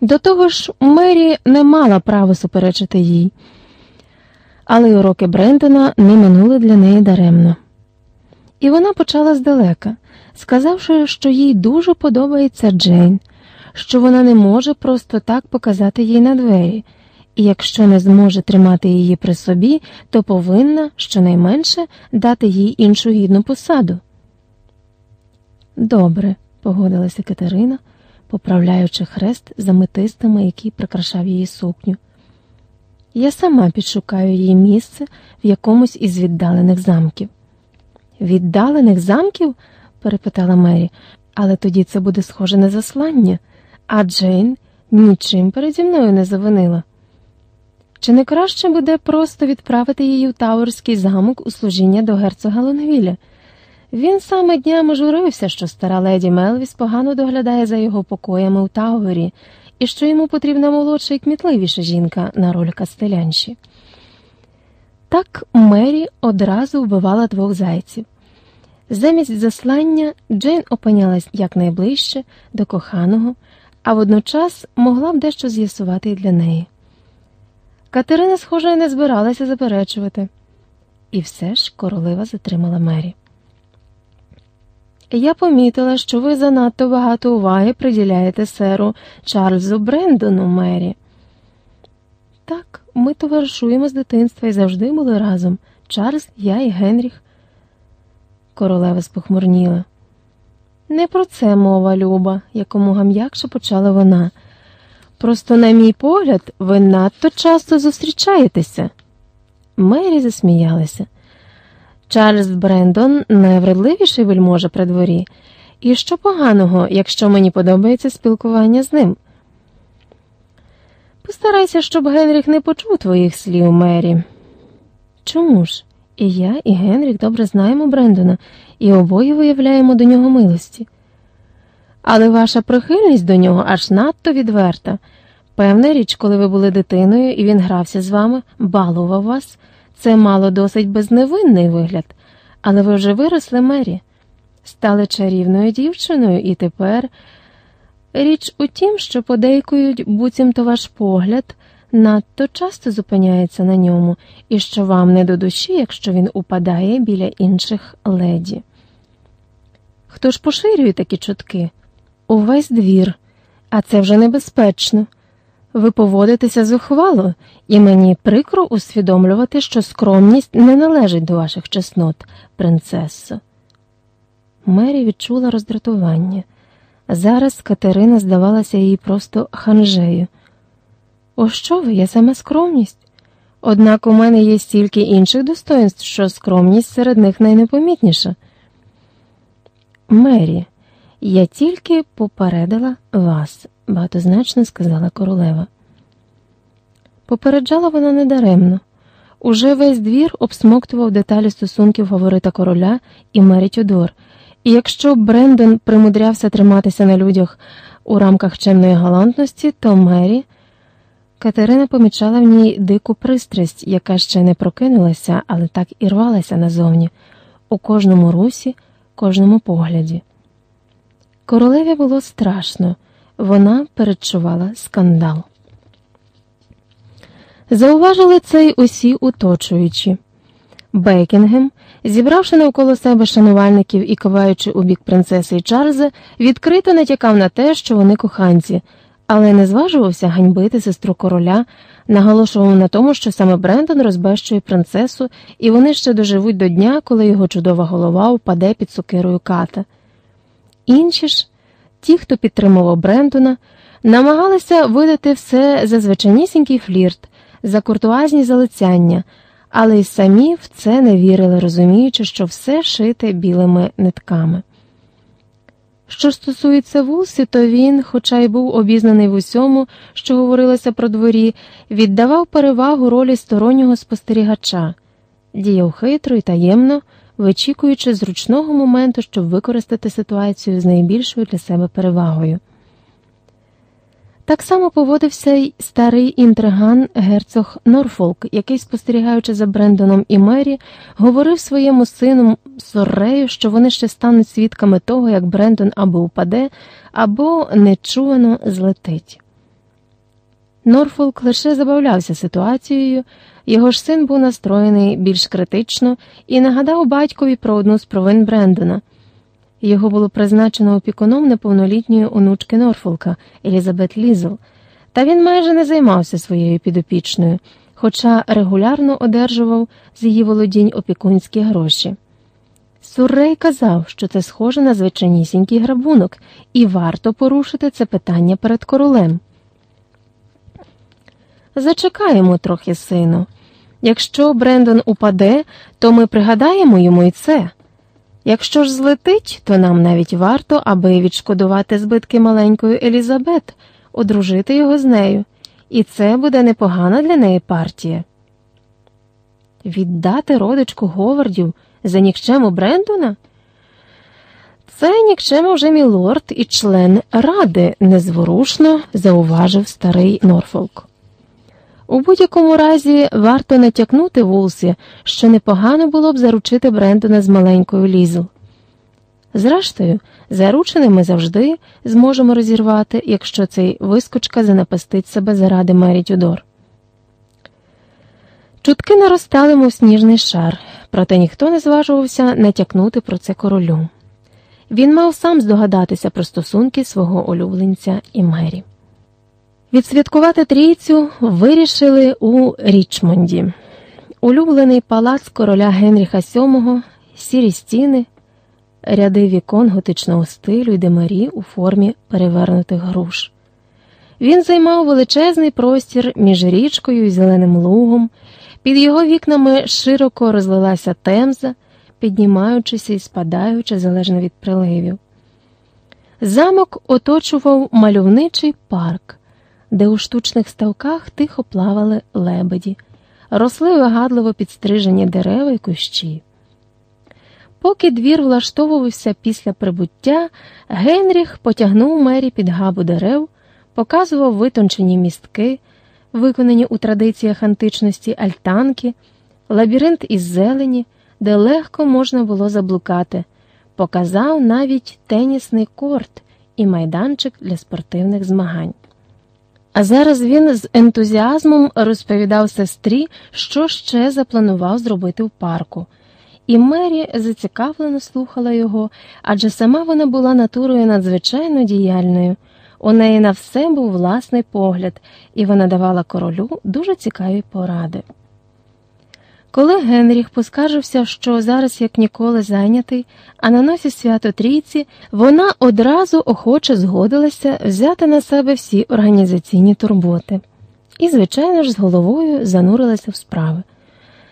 До того ж, Мері не мала права суперечити їй, але й уроки Брендона не минули для неї даремно. І вона почала здалека, сказавши, що їй дуже подобається Джейн, що вона не може просто так показати їй на двері, і якщо не зможе тримати її при собі, то повинна щонайменше дати їй іншу гідну посаду. Добре, погодилася Катерина, поправляючи хрест за метистами, який прикрашав її сукню. Я сама підшукаю їй місце в якомусь із віддалених замків. Віддалених замків? перепитала Мері, але тоді це буде схоже на заслання, а Джейн нічим переді мною не завинила. Чи не краще буде просто відправити її в Тауерський замок у служіння до герцога Лонгвіля? Він саме днями журився, що стара леді Мелвіс погано доглядає за його покоями у Тауері, і що йому потрібна молодша і кмітливіша жінка на роль кастелянші. Так Мері одразу вбивала двох зайців. Замість заслання Джейн опинялась якнайближче до коханого, а водночас могла б дещо з'ясувати і для неї. Катерина, схоже, не збиралася заперечувати, і все ж королева затримала Мері. Я помітила, що ви занадто багато уваги приділяєте серу Чарльзу Брендону Мері. Так, ми товаришуємо з дитинства і завжди були разом Чарльз, я і Генріх. Королева спохмурніла. Не про це мова, Люба, якомога м'якше почала вона. Просто, на мій погляд, ви надто часто зустрічаєтеся. Мері засміялася. Чарльз Брендон найвродливіший вельможа при дворі, і що поганого, якщо мені подобається спілкування з ним. Постарайся, щоб Генріх не почув твоїх слів, Мері. Чому ж? І я, і Генріх добре знаємо Брендона і обоє виявляємо до нього милості. Але ваша прихильність до нього аж надто відверта. Певна річ, коли ви були дитиною і він грався з вами, балував вас. Це мало досить безневинний вигляд, але ви вже виросли Мері, стали чарівною дівчиною, і тепер річ у тім, що подейкують, буцімто ваш погляд надто часто зупиняється на ньому, і що вам не до душі, якщо він упадає біля інших леді. Хто ж поширює такі чутки? Увесь двір, а це вже небезпечно. Ви поводитеся зухвало, і мені прикро усвідомлювати, що скромність не належить до ваших чеснот, принцесо. Мері відчула роздратування. Зараз Катерина здавалася їй просто ханжею. О, що ви, я саме скромність? Однак у мене є стільки інших достоинств, що скромність серед них найнепомітніша. Мері, я тільки попередила вас багатозначно сказала королева. Попереджала вона недаремно. Уже весь двір обсмоктував деталі стосунків фаворита короля і Мері Тюдор, і якщо Брендон примудрявся триматися на людях у рамках чемної галантності, то Мері Катерина помічала в ній дику пристрасть, яка ще не прокинулася, але так і рвалася назовні, у кожному русі, кожному погляді. Королеві було страшно. Вона передчувала скандал. Зауважили це й усі оточуючі. Бекінгем, зібравши навколо себе шанувальників і киваючи у бік принцеси і Чарльза, відкрито натякав на те, що вони коханці, але не зважувався ганьбити сестру короля, наголошував на тому, що саме Брендон розбещує принцесу, і вони ще доживуть до дня, коли його чудова голова впаде під сокирою ката. Інші ж. Ті, хто підтримував Брентона, намагалися видати все за звичайнісінький флірт, за куртуазні залицяння, але й самі в це не вірили, розуміючи, що все шите білими нитками. Що стосується Вулсі, то він, хоча й був обізнаний в усьому, що говорилося про дворі, віддавав перевагу ролі стороннього спостерігача, діяв хитро і таємно вичікуючи зручного моменту, щоб використати ситуацію з найбільшою для себе перевагою. Так само поводився й старий інтриган герцог Норфолк, який, спостерігаючи за Брендоном і Мері, говорив своєму сину Соррею, що вони ще стануть свідками того, як Брендон або упаде, або нечувано злетить. Норфолк лише забавлявся ситуацією, його ж син був настроєний більш критично і нагадав батькові про одну з провин Брендона. Його було призначено опікуном неповнолітньої онучки Норфолка Елізабет Лізл, та він майже не займався своєю підопічною, хоча регулярно одержував з її володінь опікунські гроші. Суррей казав, що це схоже на звичайнісінький грабунок, і варто порушити це питання перед королем. Зачекаємо трохи, сину. Якщо Брендон упаде, то ми пригадаємо йому і це. Якщо ж злетить, то нам навіть варто, аби відшкодувати збитки маленької Елізабет, одружити його з нею, і це буде непогана для неї партія. Віддати родичку Говардів за нікчему Брендона? Це нікчемо вже мілорд і член ради, незворушно зауважив старий Норфолк. У будь-якому разі варто натякнути Вулсі, що непогано було б заручити Брендона з маленькою лізу. Зрештою, заручений ми завжди зможемо розірвати, якщо цей вискочка занапастить себе заради Мері Тюдор. Чутки наростали, мов сніжний шар, проте ніхто не зважувався натякнути про це королю. Він мав сам здогадатися про стосунки свого улюбленця і Мері. Відсвяткувати трійцю вирішили у Річмонді. Улюблений палац короля Генріха VII, сірі стіни, ряди вікон готичного стилю й демарі у формі перевернутих груш. Він займав величезний простір між річкою і зеленим лугом, під його вікнами широко розлилася темза, піднімаючися і спадаючи залежно від приливів. Замок оточував мальовничий парк де у штучних ставках тихо плавали лебеді, росли вигадливо підстрижені дерева й кущі. Поки двір влаштовувався після прибуття, Генріх потягнув мері під габу дерев, показував витончені містки, виконані у традиціях античності альтанки, лабіринт із зелені, де легко можна було заблукати, показав навіть тенісний корт і майданчик для спортивних змагань. А зараз він з ентузіазмом розповідав сестрі, що ще запланував зробити в парку. І Мері зацікавлено слухала його, адже сама вона була натурою надзвичайно діяльною. У неї на все був власний погляд, і вона давала королю дуже цікаві поради. Коли Генріх поскаржився, що зараз як ніколи зайнятий, а на носі свято трійці, вона одразу охоче згодилася взяти на себе всі організаційні турботи і, звичайно ж, з головою занурилася в справи.